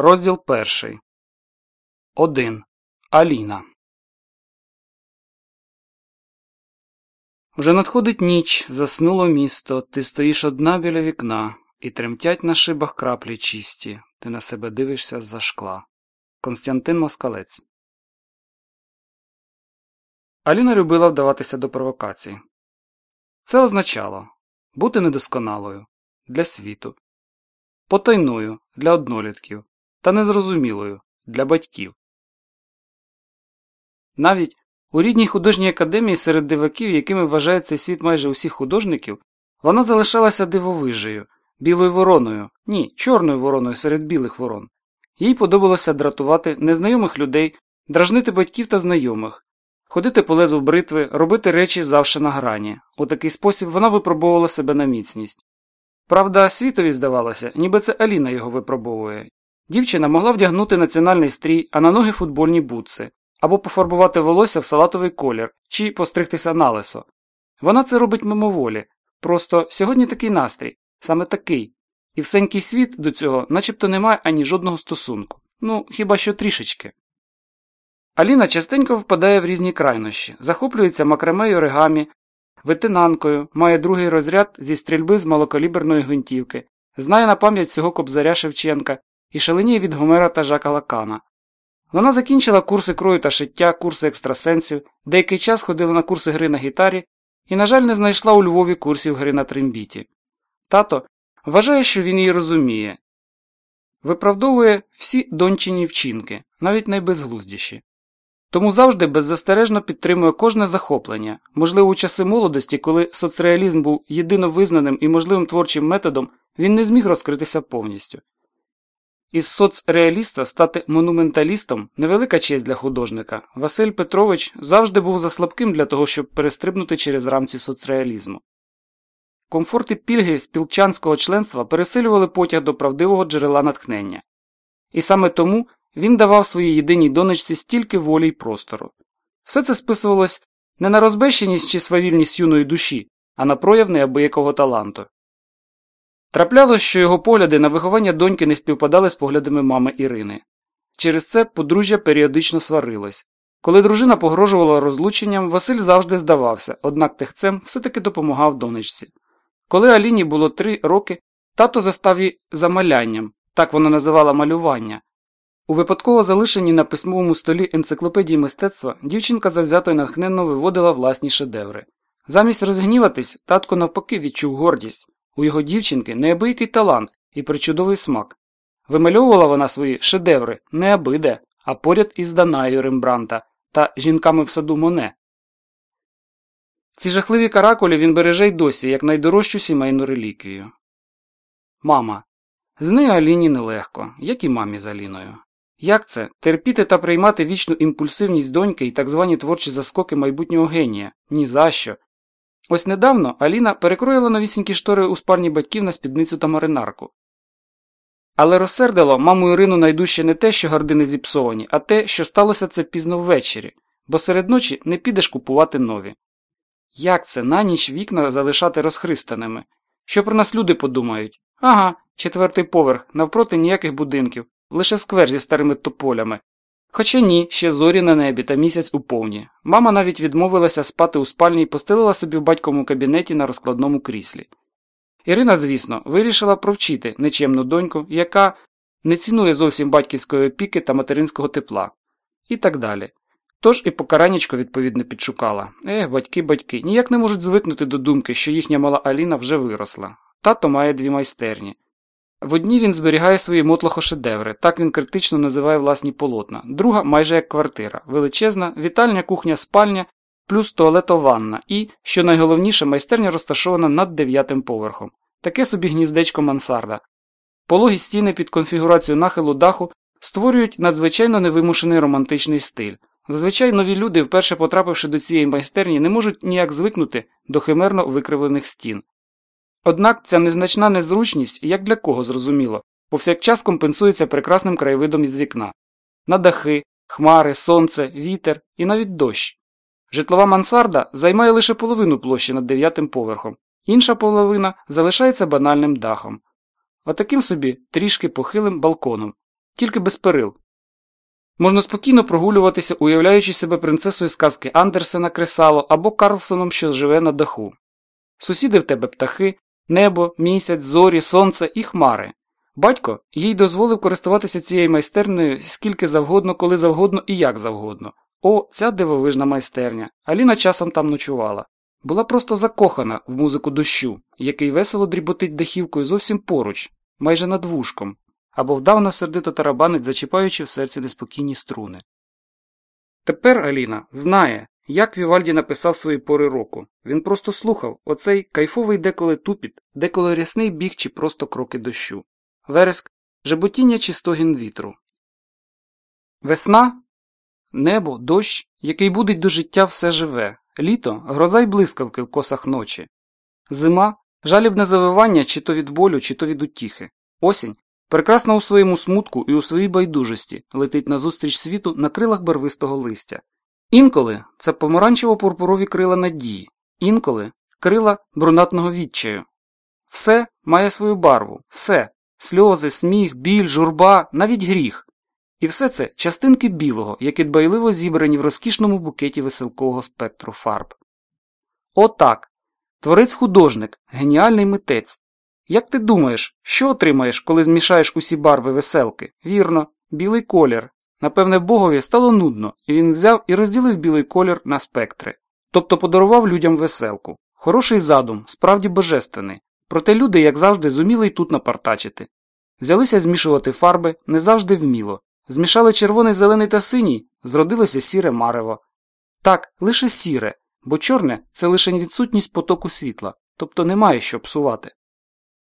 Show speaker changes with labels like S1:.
S1: Розділ перший. Один. Аліна. Вже надходить ніч, заснуло місто, ти стоїш одна біля вікна, і тремтять на шибах краплі чисті, ти на себе дивишся з-за шкла. Константин Москалець. Аліна любила вдаватися до провокацій. Це означало бути недосконалою для світу, потайною для однолітків та незрозумілою для батьків. Навіть у рідній художній академії серед диваків, якими вважає цей світ майже усіх художників, вона залишалася дивовижею, білою вороною, ні, чорною вороною серед білих ворон. Їй подобалося дратувати незнайомих людей, дражнити батьків та знайомих, ходити по лезу бритви, робити речі завше на грані. У такий спосіб вона випробовувала себе на міцність. Правда, світові здавалося, ніби це Аліна його випробовує. Дівчина могла вдягнути національний стрій, а на ноги футбольні бутси, або пофарбувати волосся в салатовий колір, чи постригтися на лесо. Вона це робить мимоволі. Просто сьогодні такий настрій, саме такий, і всенький світ до цього начебто не має ані жодного стосунку. Ну, хіба що трішечки. Аліна частенько впадає в різні крайнощі, захоплюється макремею оригамі, ветенанкою, має другий розряд зі стрільби з малокаліберної гвинтівки, знає на пам'ять цього кобзаря Шевченка і шаленіє від Гомера та Жака Лакана. Вона закінчила курси крою та шиття, курси екстрасенсів, деякий час ходила на курси гри на гітарі і, на жаль, не знайшла у Львові курсів гри на трембіті. Тато вважає, що він її розуміє, виправдовує всі дончині вчинки, навіть найбезглуздіші. Тому завжди беззастережно підтримує кожне захоплення, можливо, у часи молодості, коли соцреалізм був єдино визнаним і можливим творчим методом, він не зміг розкритися повністю. Із соцреаліста стати монументалістом невелика честь для художника. Василь Петрович завжди був заслабким для того, щоб перестрибнути через рамці соцреалізму. Комфорти пільги спілчанського членства пересилювали потяг до правдивого джерела натхнення. І саме тому він давав своїй єдиній донечці стільки волі й простору. Все це списувалось не на розбещеність чи свавільність юної душі, а на прояв неабиякого таланту. Траплялось, що його погляди на виховання доньки не співпадали з поглядами мами Ірини. Через це подружжя періодично сварилось. Коли дружина погрожувала розлученням, Василь завжди здавався, однак техцем все-таки допомагав донечці. Коли Аліні було три роки, тато застав її за малянням, так вона називала малювання. У випадково залишеній на письмовому столі енциклопедії мистецтва дівчинка завзято й натхненно виводила власні шедеври. Замість розгніватись, татко навпаки відчув гордість. У його дівчинки неабиякий талант і причудовий смак. Вимальовувала вона свої шедеври не абиде, а поряд із Данаєю Рембранта та жінками в саду Моне. Ці жахливі каракулі він береже й досі як найдорожчу сімейну реліквію. Мама. З нею Аліні нелегко, як і мамі з Аліною. Як це терпіти та приймати вічну імпульсивність доньки і так звані творчі заскоки майбутнього генія? Ні за що. Ось недавно Аліна перекроїла новісінькі штори у спальні батьків на спідницю та маринарку. Але розсердило маму Ірину найдужче не те, що гардини зіпсовані, а те, що сталося це пізно ввечері, бо серед ночі не підеш купувати нові. Як це на ніч вікна залишати розхристаними? Що про нас люди подумають? Ага, четвертий поверх, навпроти ніяких будинків, лише сквер зі старими тополями. Хоча ні, ще зорі на небі та місяць у повні. Мама навіть відмовилася спати у спальні і постелила собі в батьковому кабінеті на розкладному кріслі. Ірина, звісно, вирішила провчити нечемну доньку, яка не цінує зовсім батьківської опіки та материнського тепла. І так далі. Тож і покараннячко відповідно підшукала. Ех, батьки, батьки, ніяк не можуть звикнути до думки, що їхня мала Аліна вже виросла. Тато має дві майстерні. В одній він зберігає свої мотлохошедеври, так він критично називає власні полотна, друга майже як квартира, величезна, вітальня, кухня, спальня, плюс туалето-ванна і, що найголовніше, майстерня розташована над дев'ятим поверхом. Таке собі гніздечко мансарда. Пологі стіни під конфігурацію нахилу даху створюють надзвичайно невимушений романтичний стиль. Зазвичай нові люди, вперше потрапивши до цієї майстерні, не можуть ніяк звикнути до химерно викривлених стін. Однак ця незначна незручність, як для кого зрозуміло, повсякчас компенсується прекрасним краєвидом із вікна на дахи, хмари, сонце, вітер і навіть дощ. Житлова мансарда займає лише половину площі над дев'ятим поверхом, інша половина залишається банальним дахом. Отаким собі трішки похилим балконом. тільки без перил. Можна спокійно прогулюватися, уявляючи себе принцесою сказки Андерсена Кресало або Карлсоном, що живе на даху. Сусіди в тебе птахи, небо, місяць, зорі, сонце і хмари. Батько їй дозволив користуватися цією майстернею скільки завгодно, коли завгодно і як завгодно. О, ця дивовижна майстерня. Аліна часом там ночувала. Була просто закохана в музику дощу, який весело дріботить дахівкою зовсім поруч, майже над вушком, або вдавно сердито тарабанить, зачіпаючи в серці неспокійні струни. Тепер Аліна знає, як Вівальді написав свої пори року. Він просто слухав оцей кайфовий деколи тупіт, деколи рясний біг чи просто кроки дощу, вереск, жеботіння чи стогін вітру. Весна небо, дощ, який будить до життя все живе, літо гроза й блискавки в косах ночі, зима жалібне завивання чи то від болю, чи то від утіхи, осінь прекрасна у своєму смутку і у своїй байдужості летить назустріч світу на крилах барвистого листя. Інколи це помаранчево-пурпурові крила надії, інколи крила брунатного відчаю. Все має свою барву, все сльози, сміх, біль, журба, навіть гріх. І все це частинки білого, які дбайливо зібрані в розкішному букеті веселкового спектру фарб. Отак. Творець художник, геніальний митець. Як ти думаєш, що отримаєш, коли змішаєш усі барви веселки? Вірно, білий колір. Напевне, богові стало нудно, і він взяв і розділив білий колір на спектри. Тобто подарував людям веселку. Хороший задум, справді божественний. Проте люди, як завжди, зуміли й тут напартачити. Взялися змішувати фарби не завжди вміло. Змішали червоний, зелений та синій, зродилося сіре марево. Так, лише сіре, бо чорне це лише відсутність потоку світла, тобто немає що псувати.